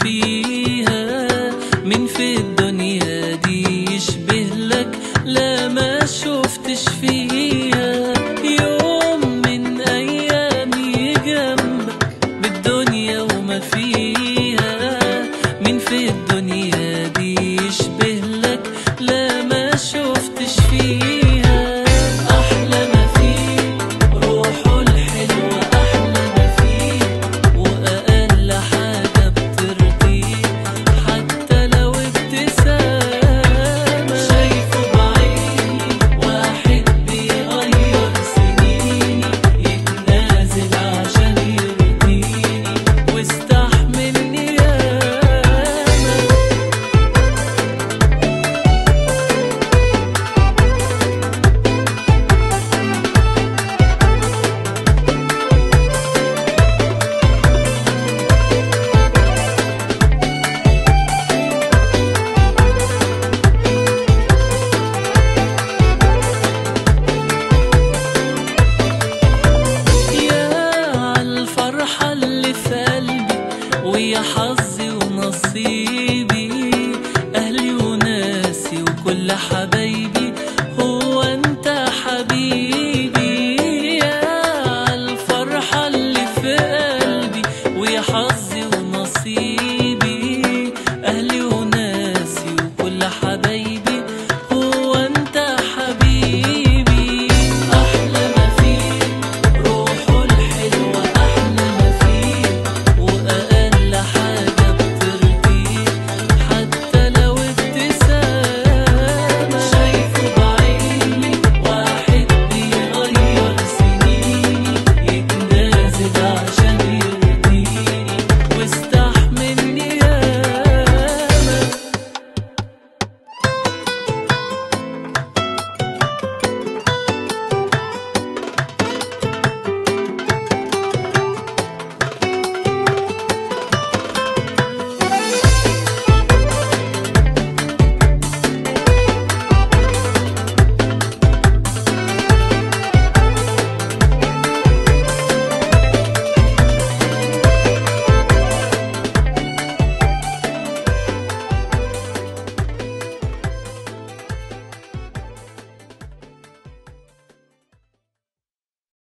فيها من في الدنيا دي يشبه لك لا ما شفتش فيها. يوم من ايامي جنبك بالدنيا وما فيها من في الدنيا. يا حظي ونصيبي أهلي وناسي وكل حبايبي هو أنت حبيبي.